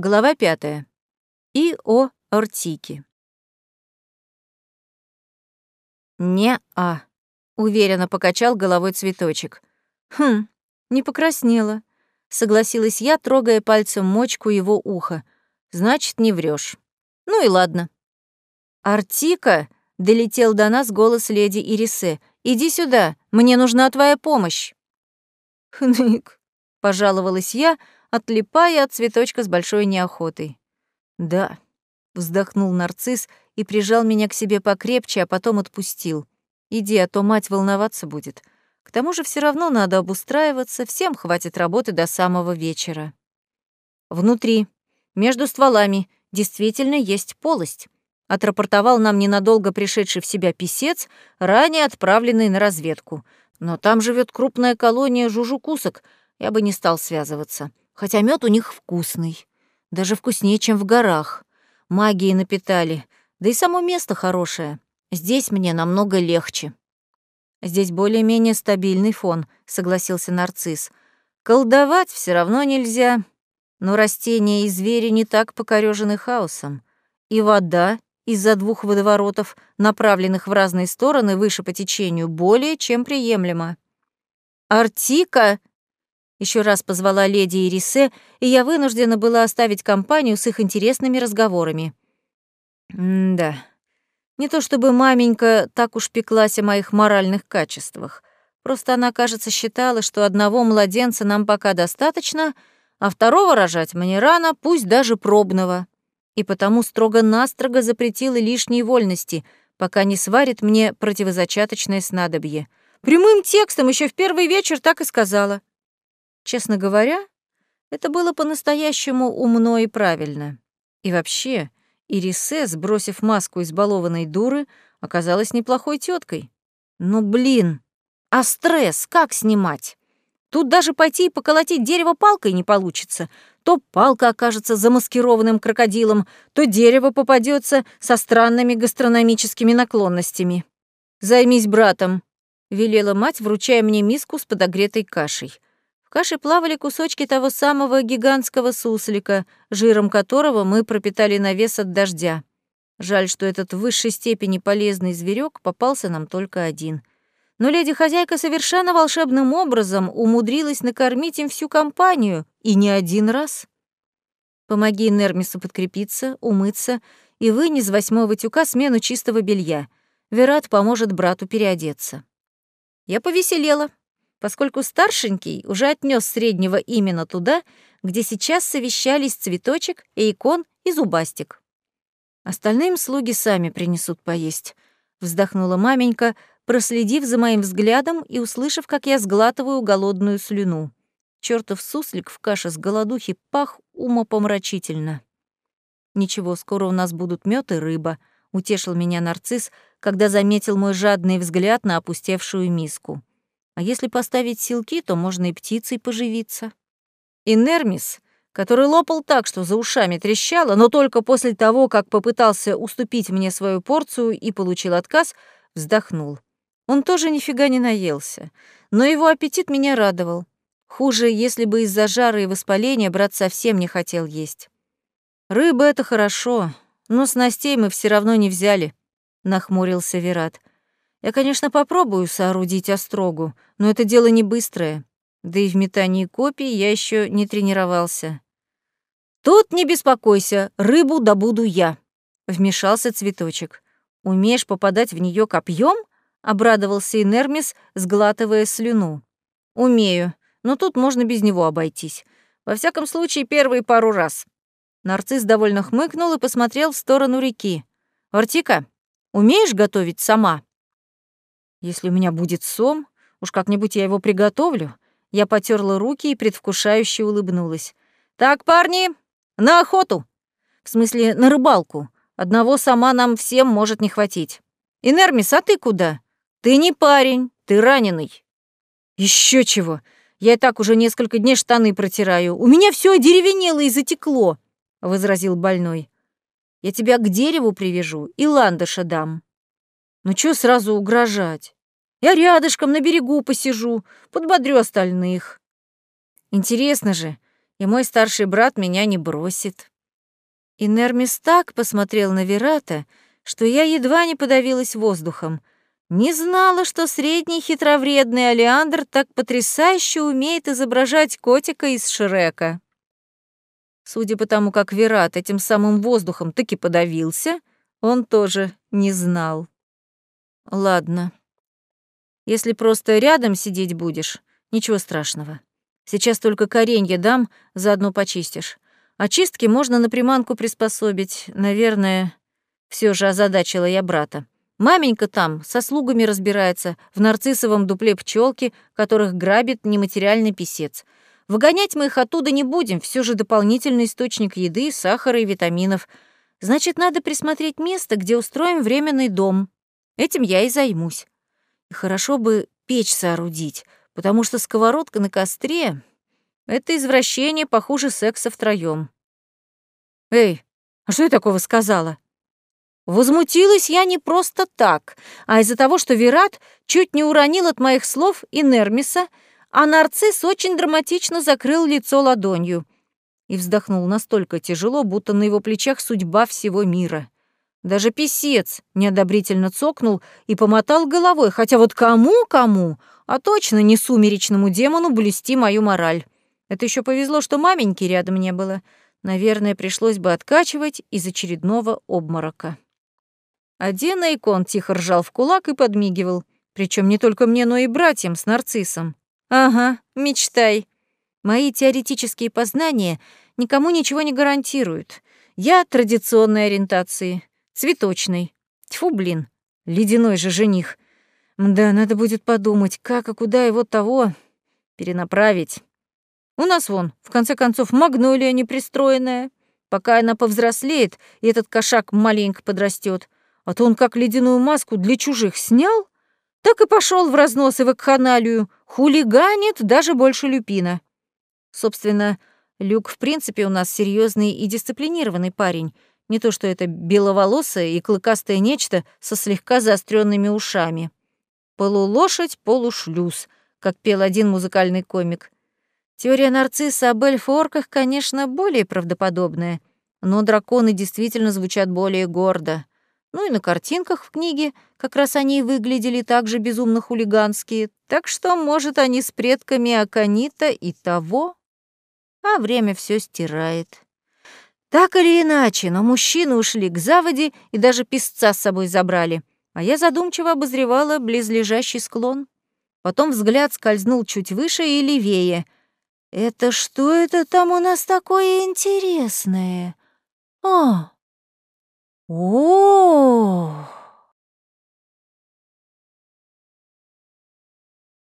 Глава пятая. И о Ортике. «Не-а», — уверенно покачал головой цветочек. «Хм, не покраснела», — согласилась я, трогая пальцем мочку его уха. «Значит, не врешь. Ну и ладно». «Артика», — долетел до нас голос леди Ирисе, — «иди сюда, мне нужна твоя помощь». «Хнык», — пожаловалась я, отлипая от цветочка с большой неохотой. «Да», — вздохнул нарцисс и прижал меня к себе покрепче, а потом отпустил. «Иди, а то мать волноваться будет. К тому же все равно надо обустраиваться, всем хватит работы до самого вечера». Внутри, между стволами, действительно есть полость. Отрапортовал нам ненадолго пришедший в себя писец, ранее отправленный на разведку. Но там живет крупная колония жужукусок, я бы не стал связываться. Хотя мед у них вкусный. Даже вкуснее, чем в горах. Магии напитали. Да и само место хорошее. Здесь мне намного легче. Здесь более-менее стабильный фон, согласился нарцисс. Колдовать все равно нельзя. Но растения и звери не так покорёжены хаосом. И вода из-за двух водоворотов, направленных в разные стороны выше по течению, более чем приемлема. «Артика!» Еще раз позвала леди Ирисе, и я вынуждена была оставить компанию с их интересными разговорами. М-да. Не то чтобы маменька так уж пеклась о моих моральных качествах. Просто она, кажется, считала, что одного младенца нам пока достаточно, а второго рожать мне рано, пусть даже пробного. И потому строго-настрого запретила лишние вольности, пока не сварит мне противозачаточное снадобье. Прямым текстом еще в первый вечер так и сказала. Честно говоря, это было по-настоящему умно и правильно. И вообще, Ирисе, сбросив маску избалованной дуры, оказалась неплохой теткой. Но, блин, а стресс как снимать? Тут даже пойти и поколотить дерево палкой не получится. То палка окажется замаскированным крокодилом, то дерево попадется со странными гастрономическими наклонностями. «Займись братом», — велела мать, вручая мне миску с подогретой кашей. В каше плавали кусочки того самого гигантского суслика, жиром которого мы пропитали навес от дождя. Жаль, что этот в высшей степени полезный зверек попался нам только один. Но леди-хозяйка совершенно волшебным образом умудрилась накормить им всю компанию, и не один раз. Помоги Нермису подкрепиться, умыться и вынес с восьмого тюка смену чистого белья. Верат поможет брату переодеться. Я повеселела, поскольку старшенький уже отнес среднего именно туда, где сейчас совещались цветочек, эйкон и зубастик. Остальным слуги сами принесут поесть, вздохнула маменька, проследив за моим взглядом и услышав, как я сглатываю голодную слюну. Чёртов суслик в каше с голодухи пах умопомрачительно. «Ничего, скоро у нас будут мёд и рыба», — утешил меня нарцисс, когда заметил мой жадный взгляд на опустевшую миску. А если поставить силки, то можно и птицей поживиться. И Нермис, который лопал так, что за ушами трещало, но только после того, как попытался уступить мне свою порцию и получил отказ, вздохнул. Он тоже нифига не наелся, но его аппетит меня радовал. Хуже, если бы из-за жара и воспаления брат совсем не хотел есть. «Рыба — это хорошо, но снастей мы все равно не взяли», — нахмурился Верат. Я, конечно, попробую соорудить острогу, но это дело не быстрое. Да и в метании копий я еще не тренировался. «Тут не беспокойся, рыбу добуду я», — вмешался цветочек. «Умеешь попадать в нее копьем? обрадовался Инермис, сглатывая слюну. «Умею, но тут можно без него обойтись. Во всяком случае, первые пару раз». Нарцисс довольно хмыкнул и посмотрел в сторону реки. «Артика, умеешь готовить сама?» Если у меня будет сом, уж как-нибудь я его приготовлю. Я потерла руки и предвкушающе улыбнулась. Так, парни, на охоту. В смысле, на рыбалку. Одного сама нам всем может не хватить. Инермис, а ты куда? Ты не парень, ты раненый. Еще чего. Я и так уже несколько дней штаны протираю. У меня все одеревенело и затекло, возразил больной. Я тебя к дереву привяжу и ландыша дам. Ну чё сразу угрожать? Я рядышком на берегу посижу, подбодрю остальных. Интересно же, и мой старший брат меня не бросит. И Нермис так посмотрел на Верата, что я едва не подавилась воздухом. Не знала, что средний хитровредный Алиандр так потрясающе умеет изображать котика из Шрека. Судя по тому, как Верат этим самым воздухом таки подавился, он тоже не знал. Ладно. Если просто рядом сидеть будешь, ничего страшного. Сейчас только коренья дам, заодно почистишь. Очистки можно на приманку приспособить. Наверное, все же озадачила я брата. Маменька там со слугами разбирается, в нарциссовом дупле пчелки, которых грабит нематериальный писец. Выгонять мы их оттуда не будем, все же дополнительный источник еды, сахара и витаминов. Значит, надо присмотреть место, где устроим временный дом. Этим я и займусь. И хорошо бы печь соорудить, потому что сковородка на костре — это извращение похуже секса втроём. «Эй, а что я такого сказала?» Возмутилась я не просто так, а из-за того, что Вират чуть не уронил от моих слов и Нермиса, а нарцисс очень драматично закрыл лицо ладонью и вздохнул настолько тяжело, будто на его плечах судьба всего мира. Даже писец неодобрительно цокнул и помотал головой, хотя вот кому-кому, а точно не сумеречному демону блюсти мою мораль. Это еще повезло, что маменьки рядом не было. Наверное, пришлось бы откачивать из очередного обморока. Один Эйкон тихо ржал в кулак и подмигивал. Причем не только мне, но и братьям с нарциссом. Ага, мечтай. Мои теоретические познания никому ничего не гарантируют. Я традиционной ориентации, цветочной. Тьфу, блин, ледяной же жених. Да, надо будет подумать, как и куда его того перенаправить. У нас вон, в конце концов, магнолия непристроенная. Пока она повзрослеет, и этот кошак маленько подрастет, а то он как ледяную маску для чужих снял, так и пошел в разнос и вакханалию, хулиганит даже больше люпина. Собственно, Люк в принципе у нас серьезный и дисциплинированный парень, не то что это беловолосое и клыкастое нечто со слегка заостренными ушами. Полулошадь, полушлюз, как пел один музыкальный комик. Теория нарцисса об эльфорках, конечно, более правдоподобная, но драконы действительно звучат более гордо. Ну и на картинках в книге как раз они выглядели так же безумно хулиганские, так что, может, они с предками Аканита и того. А время все стирает. Так или иначе, но мужчины ушли к заводе и даже песца с собой забрали, а я задумчиво обозревала близлежащий склон. Потом взгляд скользнул чуть выше и левее. «Это что это там у нас такое интересное?» «О, «О,